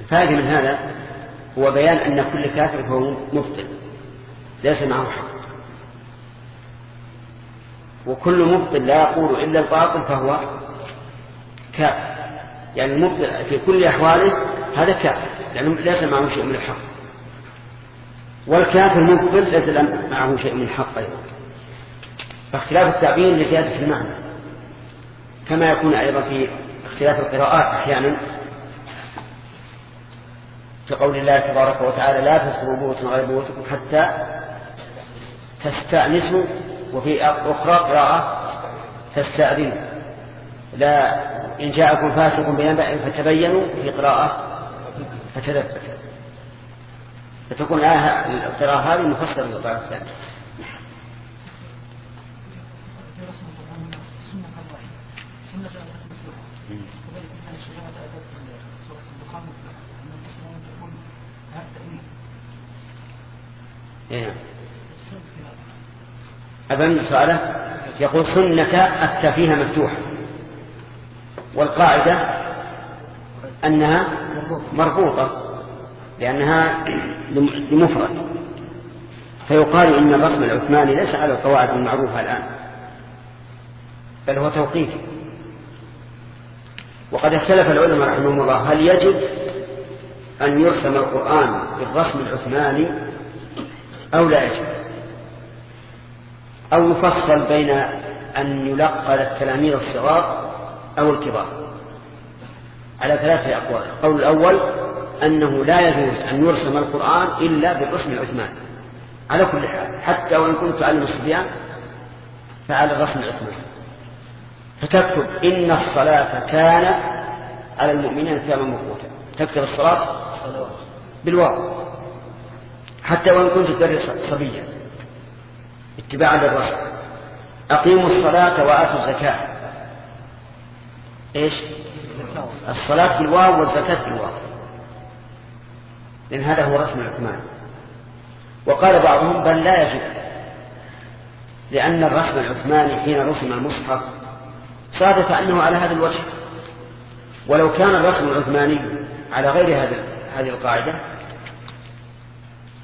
الفائدة من هذا هو بيان أن كل كافر فهو مبطل ليس معه حق. وكل مبطل لا يقول إلا الباطل فهو كافر. يعني المبطل في كل أحواله هذا كافر لأنه ليس معه شيء من الحق. والكافر مبطل ليس معه شيء من الحق أيضا. فاختلاف التعبير لزيادة المعنى. كما يكون أيضا في اختلاف القراءات أحيانا. في قول الله تبارك وتعالى لا تذكروا بيوتا غير بيوتكم حتى تستأنسوا وفي أخرى قراءة تستأذنوا. لا إن جاءكم فاسق بنبأ فتبينوا في قراءة فتثبتوا فتكون القراءة هذه مفسرة للقراءة الثانية. إيه. أبن سؤاله يقول سنة التفيه مفتوحة والقاعدة أنها مربوطة لأنها لمفرد فيقال إن الرسم العثماني ليس على القواعد المعروفة الآن بل هو توقيفي وقد اختلف العلماء رحمهم الله هل يجب أن يرسم القرآن بالرسم العثماني أو لا يجب أو يفصل بين أن يلقى للتلاميذ الصغار أو الكبار. على ثلاثة أقوال. القول الأول أنه لا يجوز أن يرسم القرآن إلا بالرسم العثماني. على كل حال حتى وإن كنت تعلم الصبيان فعلى الرسم العثماني. فتكتب إن الصلاة كانت على المؤمنين كتابا موقوتا تكتب الصلاة بالواو. حتى وإن كنت تدرس صبيا. اتباعا للرسول. أقيموا الصلاة وآتوا الزكاة. إيش؟ الصلاة بالواو والزكاة بالواو. لأن هذا هو رسم العثمان. وقال بعضهم بل لا يجب لأن الرسم العثماني حين رسم المصحف صادف أنه على هذا الوجه. ولو كان الرسم العثماني على غير هذا هذه القاعدة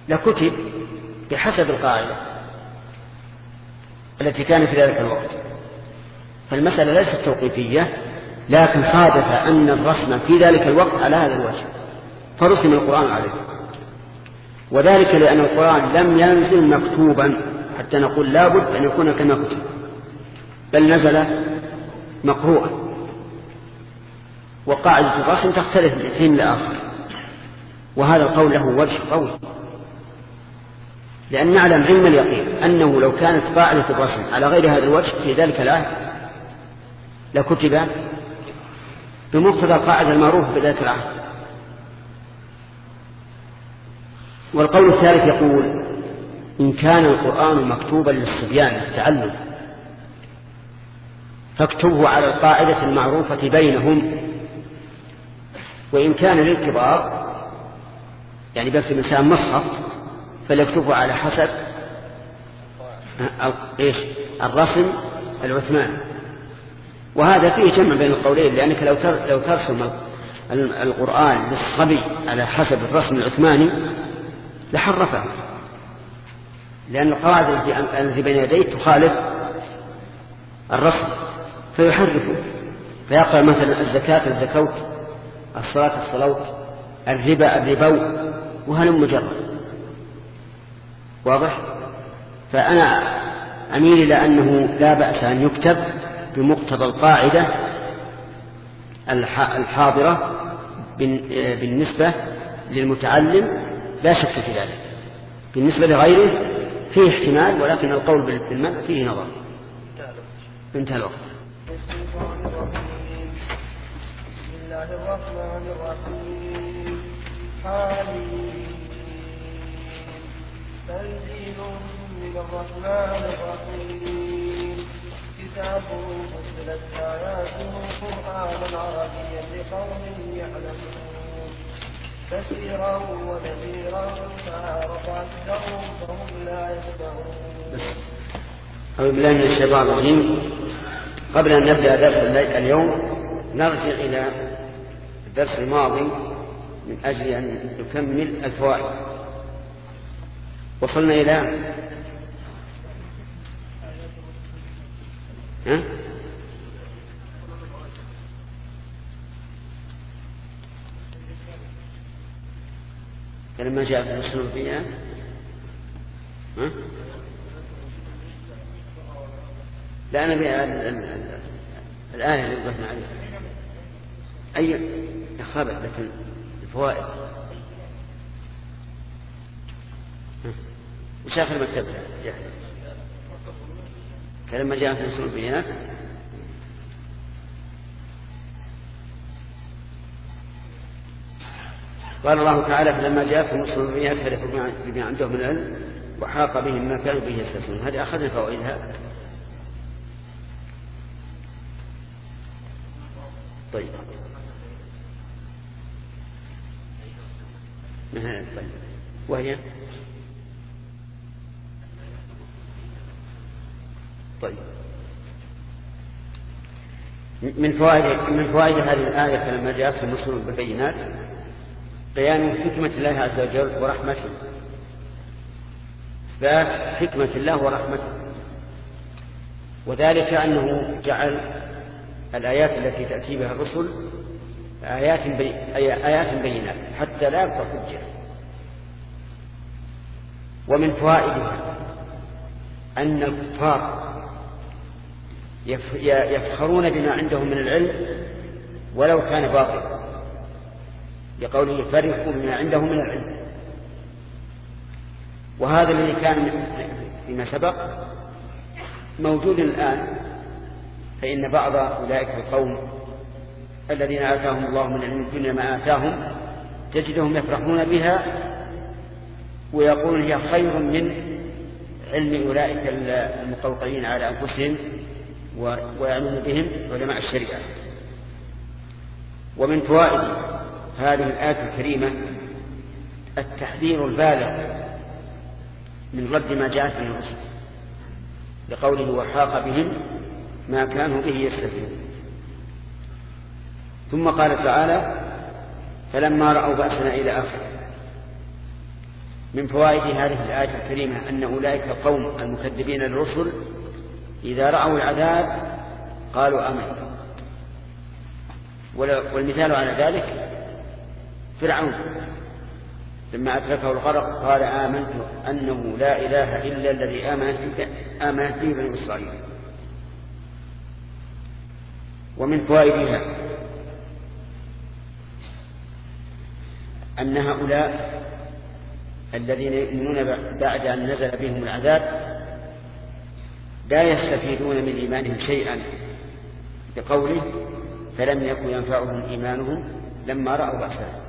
لكتب بحسب القاعدة التي كان في ذلك الوقت. فالمسألة ليست توقيفية لكن صادف أن الرسم في ذلك الوقت على هذا الوجه فرسم القرآن عليه. وذلك لأن القرآن لم ينزل مكتوبا حتى نقول لابد أن يكون كما كتب بل نزل مقروءا. وقاعدة الرسم تختلف من حين لآخر. وهذا القول له وجه قوي لأن نعلم علم اليقين أنه لو كانت قاعدة الرسم على غير هذا الوجه في ذلك العهد لكتب بمقتضى القاعدة المعروفة في ذلك العهد والقول الثالث يقول إن كان القرآن مكتوبا للصبيان للتعلم فاكتبه على القاعدة المعروفة بينهم. وإن كان للكبار يعني بكتب إنسان مصحف فليكتبه على حسب إيش؟ الرسم العثماني وهذا فيه جمع بين القولين لأنك لو لو ترسم القرآن للصبي على حسب الرسم العثماني لحرفه. لأن القواعد التي بين يديه تخالف الرسم فيحرفه فيقرأ مثلا الزكاة الزكوت الصلاة الصلوت الربا الربو وهل مجرد. واضح؟ فأنا أميل إلى أنه لا بأس أن يكتب بمقتضى القاعدة الحاضرة بالنسبة للمتعلم لا شك في ذلك. بالنسبة لغيره فيه احتمال ولكن القول بالمنع فيه نظر. انتهى الوقت. بسم الله الرحمن الرحيم. حميم. تنزيل من الرحمن الرحيم. كتاب فصلت آياته قرآنا عربيا لقوم يعلمون. بشيرا ونذيرا فأعرض أكثرهم فهم لا يسمعون. أعوذ بالله من الشيطان الرجيم. قبل أن نبدأ درس اليوم نرجع إلى الدرس الماضي من أجل أن نكمل الفوائد. وصلنا إلى ها؟ فلما جاء في الرسول فيها ها؟ لا أنا الآية اللي وقفنا عليها أي خبر لكن الفوائد وش آخر مكتبة فلما جاء في رسول البينات قال الله تعالى فلما جاءتهم رسل البينات فرحوا بما عندهم من العلم وحاق بهم ما كانوا به يستهزئون. هذه أخذنا فوائدها. طيب. طيب. وهي؟ طيب. من فوائد من فوائد هذه الآية فلما جاءت المسلمون بالبينات بيان حكمة الله عز وجل ورحمته. إثبات حكمة الله ورحمته. وذلك أنه جعل الآيات التي تأتي بها الرسل آيات بي... آيات بينات حتى لا يبقى حجة. ومن فوائدها أن الكفار يفخرون بما عندهم من العلم ولو كان باطلا لقوله فرحوا بما عندهم من العلم. وهذا الذي كان فيما سبق موجود الآن فإن بعض أولئك القوم الذين آتاهم الله من علم الدنيا ما آتاهم تجدهم يفرحون بها ويقولون هي خير من علم أولئك المقوقعين على أنفسهم ويعلم بهم علماء الشريعة. ومن فوائد هذه الآية الكريمة التحذير البالغ من رد ما جاءت به الرسل لقوله وحاق بهم ما كانوا به يستهزئون. ثم قال تعالى فلما رأوا بأسنا إلى آخره. من فوائد هذه الآية الكريمة أن أولئك القوم المكذبين للرسل إذا رأوا العذاب قالوا آمنا والمثال على ذلك فرعون. لما أدركه الغرق قال آمنت أنه لا إله إلا الذي آمنت به بني إسرائيل. ومن فوائدها أن هؤلاء الذين يؤمنون بعد أن نزل بهم العذاب لا يستفيدون من إيمانهم شيئا بقوله فلم يكن ينفعهم إيمانهم لما رأوا بأسنا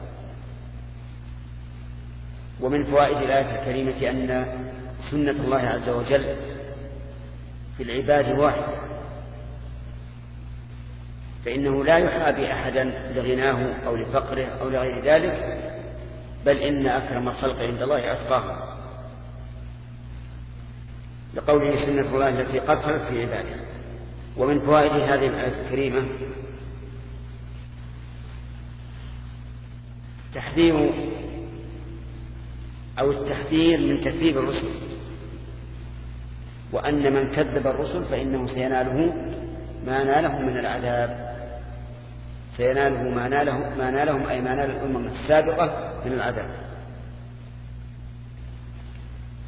ومن فوائد الآية الكريمة أن سنة الله عز وجل في العباد واحدة فإنه لا يحابي أحدا لغناه أو لفقره أو لغير ذلك بل إن أكرم الخلق عند الله أتقاهم. لقوله سنة الله التي قد في عباده. ومن فوائد هذه الآية الكريمة تحذير أو التحذير من تكذيب الرسل. وأن من كذب الرسل فإنه سيناله ما ناله من العذاب. سيناله ما ناله ما نالهم أي ما نال الأمم السابقة من العذاب.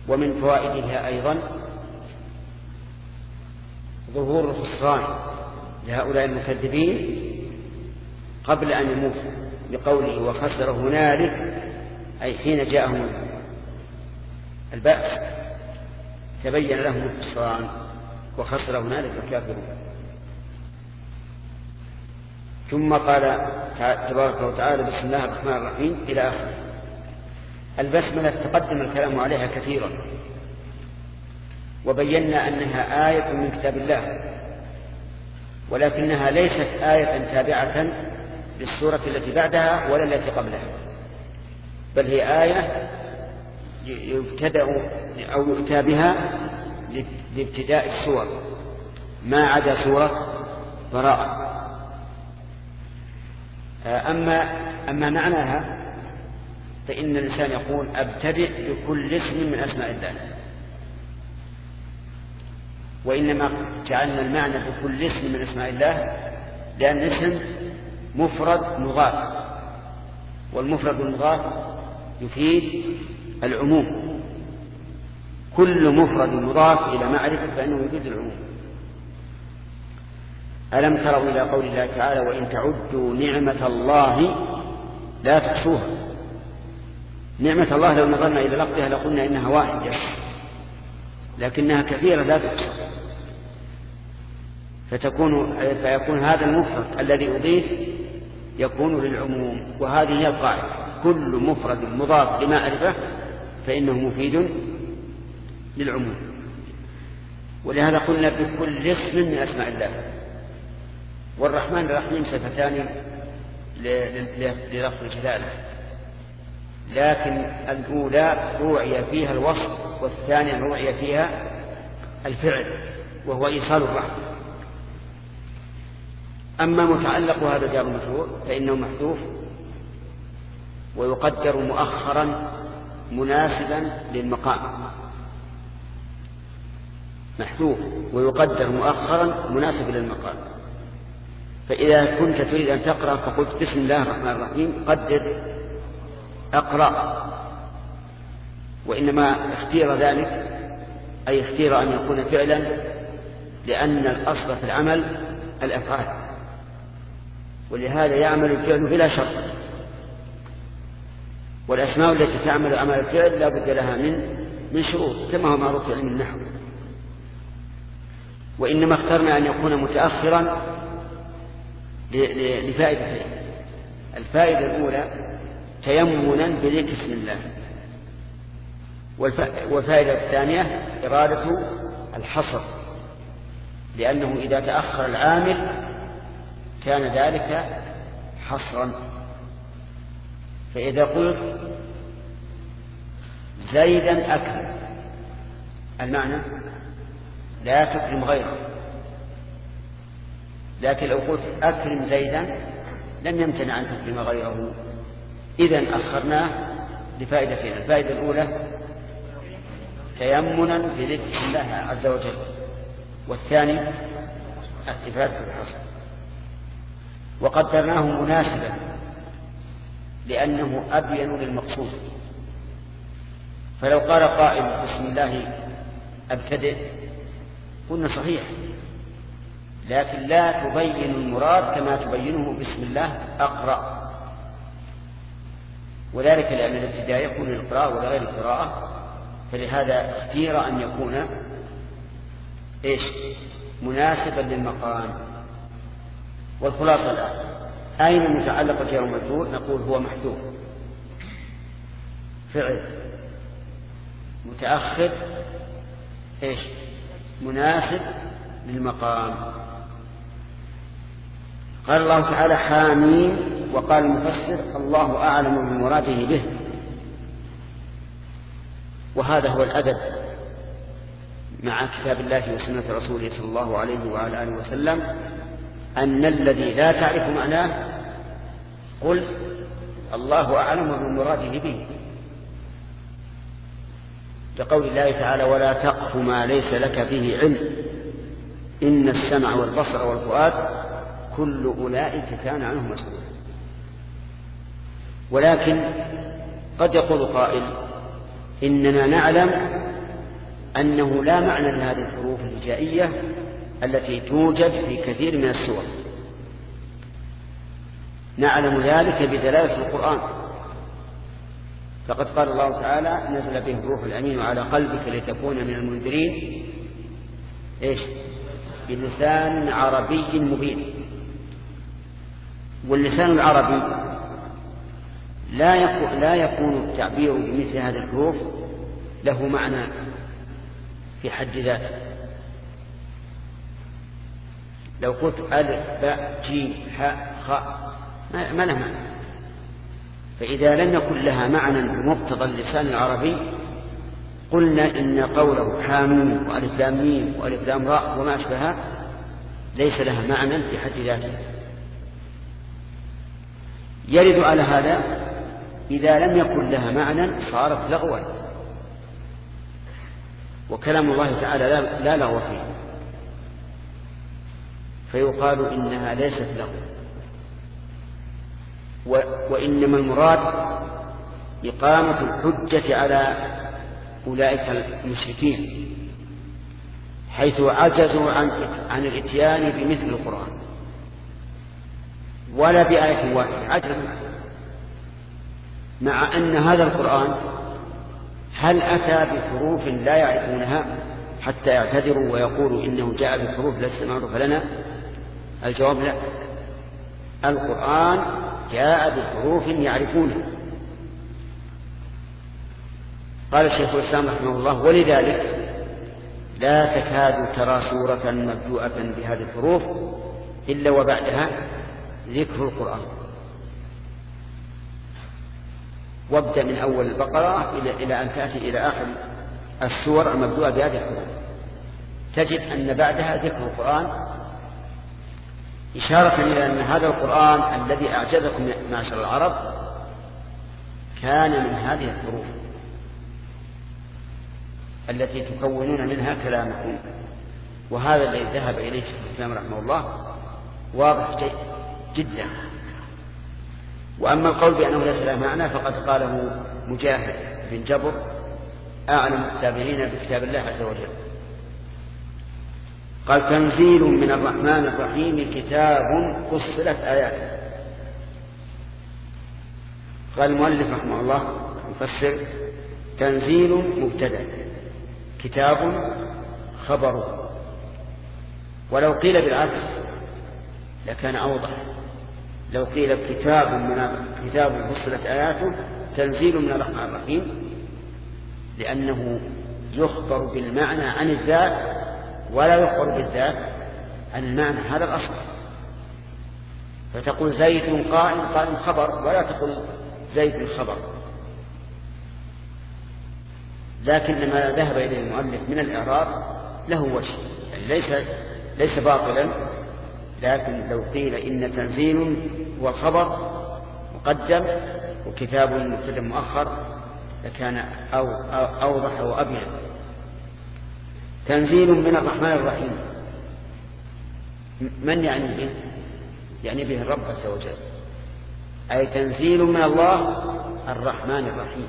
ومن فوائدها أيضا ظهور الخسران لهؤلاء المكذبين قبل أن يموتوا بقوله وخسر هنالك أي حين جاءهم البأس تبين لهم الخسران وخسر هنالك الكافرون. ثم قال تبارك وتعالى بسم الله الرحمن الرحيم إلى آخره. البسملة تقدم الكلام عليها كثيرا. وبينا أنها آية من كتاب الله ولكنها ليست آية تابعة للسورة التي بعدها ولا التي قبلها بل هي آية يبتدأ أو يؤتى بها لابتداء السور. ما عدا سورة براءة. أما أما معناها فإن الإنسان يقول أبتدئ بكل اسم من أسماء الله. وإنما جعلنا المعنى بكل اسم من أسماء الله لأن الاسم مفرد مضاف. والمفرد المضاف يفيد العموم. كل مفرد مضاف إلى معرفة فإنه يفيد العموم. ألم تروا إلى قول الله تعالى وإن تعدوا نعمة الله لا تحصوها. نعمة الله لو نظرنا إلى لفظها لقلنا إنها واحدة. لكنها كثيرة لا تحصى. فتكون فيكون هذا المفرد الذي أضيف يكون للعموم وهذه هي القاعدة. كل مفرد مضاف لمعرفة فإنه مفيد للعموم. ولهذا قلنا بكل اسم من أسماء الله. والرحمن الرحيم صفتان للفظ الجلالة. لكن الأولى روعي فيها الوصف والثانية روعي فيها الفعل وهو إيصال الرحمة أما متعلق هذا جار مجرور فإنه محذوف ويقدر مؤخرا مناسبا للمقام. محذوف ويقدر مؤخرا مناسبا للمقام. فإذا كنت تريد أن تقرأ فقلت بسم الله الرحمن الرحيم قدر أقرأ وإنما اختير ذلك أي اختير أن يكون فعلا لأن الأصل في العمل الأفعال. ولهذا يعمل الفعل بلا شرط. والأسماء التي تعمل عمل الفعل لا بد لها من من شروط كما هو معروف في علم النحو. وإنما اخترنا أن يكون متأخرا لفائدتين الفائدة الأولى تيمنا بذكر اسم الله. والفائدة الثانية إرادة الحصر. لأنه إذا تأخر العامل كان ذلك حصرا. فإذا قلت زيدا أكرم المعنى لا تكرم غيره. لكن لو قلت أكرم زيدا لم يمتنع أن تكرم غيره. إذا أخرناه لفائدتين الفائدة الأولى تيمنا بذكر الله عز وجل. والثاني إفادة الحصر. وقدرناه مناسبا لأنه أبين للمقصود. فلو قال قائل بسم الله أبتدئ قلنا صحيح. لكن لا تبين المراد كما تبينه بسم الله أقرأ. وذلك لأن الابتداء يكون للقراءة ولغير القراءة فلهذا اختير أن يكون إيش؟ مناسبا للمقام. والخلاصة الآن أين المتعلق جار مجرور نقول هو محذوف. فعل. متأخر. إيش؟ مناسب للمقام. قال الله تعالى حامين وقال المفسر الله أعلم بمراده به. وهذا هو الأدب مع كتاب الله وسنة رسوله صلى الله عليه وعلى آله وسلم. أن الذي لا تعرف معناه قل الله أعلم بمراده به. كقول الله تعالى ولا تقف ما ليس لك به علم. إن السمع والبصر والفؤاد كل أولئك كان عنه مسؤولا. ولكن قد يقول قائل إننا نعلم أنه لا معنى لهذه الحروف الهجائية التي توجد في كثير من السور. نعلم ذلك بدلالة القرآن. فقد قال الله تعالى نزل به الروح الأمين على قلبك لتكون من المنذرين. إيش؟ بلسان عربي مبين. واللسان العربي لا يكون لا يكون التعبير بمثل هذه الحروف له معنى في حد ذاته. لو قلت ألف باء جيم حاء خاء ما له معنى. فإذا لم يكن لها معنى بمقتضى اللسان العربي قلنا إن قوله حامون وألف لام ميم وألف لام راء وما أشبهها ليس لها معنى في حد ذاته. يرد على هذا إذا لم يكن لها معنى صارت لغوا. وكلام الله تعالى لا, لغو فيه. فيقال إنها ليست لغوا وإنما المراد إقامة الحجة على أولئك المشركين حيث عجزوا عن عن الإتيان بمثل القرآن. ولا بآية واحدة عجزوا مع أن هذا القرآن هل أتى بحروف لا يعرفونها حتى يعتذروا ويقولوا إنه جاء بحروف ليست معروفة لنا الجواب لا. القرآن جاء بحروف يعرفونها. قال الشيخ الإسلام رحمه الله ولذلك لا تكاد ترى سورة مبدوءة بهذه الحروف إلا وبعدها ذكر القرآن. وابدأ من أول البقرة إلى إلى أن تأتي إلى آخر السور المبدوءة بهذه الحروف تجد أن بعدها ذكر القرآن إشارة إلى أن هذا القرآن الذي أعجبكم معشر العرب كان من هذه الحروف التي تكونون منها كلامكم. وهذا الذي ذهب إليه الإسلام رحمه الله واضح جدا. وأما القول بأنه ليس له معنى فقد قاله مجاهد بن جبر أعلم التابعين بكتاب الله عز وجل. قال تنزيل من الرحمن الرحيم كتاب فصلت آياته. قال المؤلف رحمه الله يفسر تنزيل مبتدأ كتاب خبر ولو قيل بالعكس لكان أوضح. لو قيل كتاب من كتاب فصلت آياته تنزيل من الرحمن الرحيم لأنه يخبر بالمعنى عن الذات ولا يخبر بالذات عن المعنى هذا الأصل. فتقول زيد قائم قائم خبر ولا تقول زيد خبر. لكن لما ذهب إليه المؤلف من الإعراب له وجه يعني ليس ليس باطلا. لكن لو قيل إن تنزيل هو خبر مقدم وكتاب مبتدا مؤخر لكان أو أوضح وأبين تنزيل من الرحمن الرحيم. من يعني به؟ يعني به الرب عز وجل. أي تنزيل من الله الرحمن الرحيم.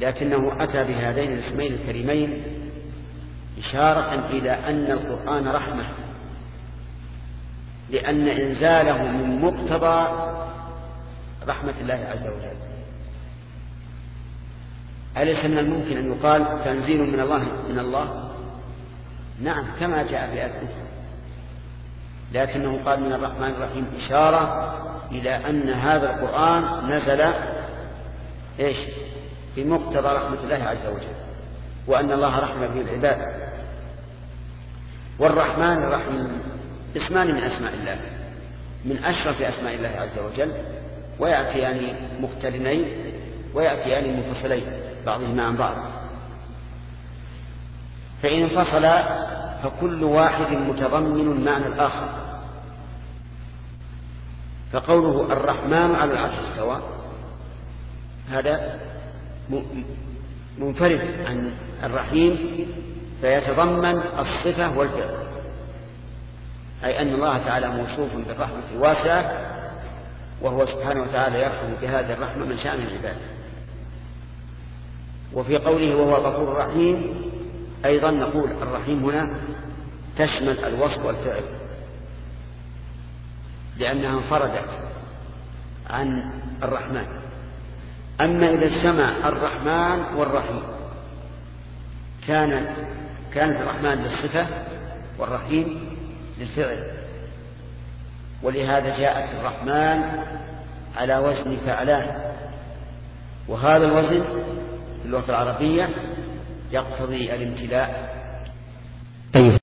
لكنه أتى بهذين الاسمين الكريمين إشارة إلى أن القرآن رحمة. لأن إنزاله من مقتضى رحمة الله عز وجل. أليس من الممكن أن يقال تنزيل من الله من الله؟ نعم كما جاء في آية لكنه قال من الرحمن الرحيم إشارة إلى أن هذا القرآن نزل إيش؟ بمقتضى رحمة الله عز وجل وأن الله رحم به العباد. والرحمن الرحيم اسمان من أسماء الله من أشرف أسماء الله عز وجل ويأتيان مقترنين ويأتيان منفصلين بعضهما عن بعض. فإن انفصل فكل واحد متضمن المعنى الآخر. فقوله الرحمن على العرش استوى هذا منفرد عن الرحيم فيتضمن الصفة والفعل. أي أن الله تعالى موصوف بالرحمة الواسعة وهو سبحانه وتعالى يرحم بهذه الرحمة من شأن العباد. وفي قوله وهو غفور رحيم أيضا نقول الرحيم هنا تشمل الوصف والفعل لأنها انفردت عن الرحمن. أما إذا اجتمع الرحمن والرحيم كان كانت الرحمن للصفة والرحيم للفعل. ولهذا جاءت الرحمن على وزن فعلان وهذا الوزن في اللغة العربية يقتضي الامتلاء. طيب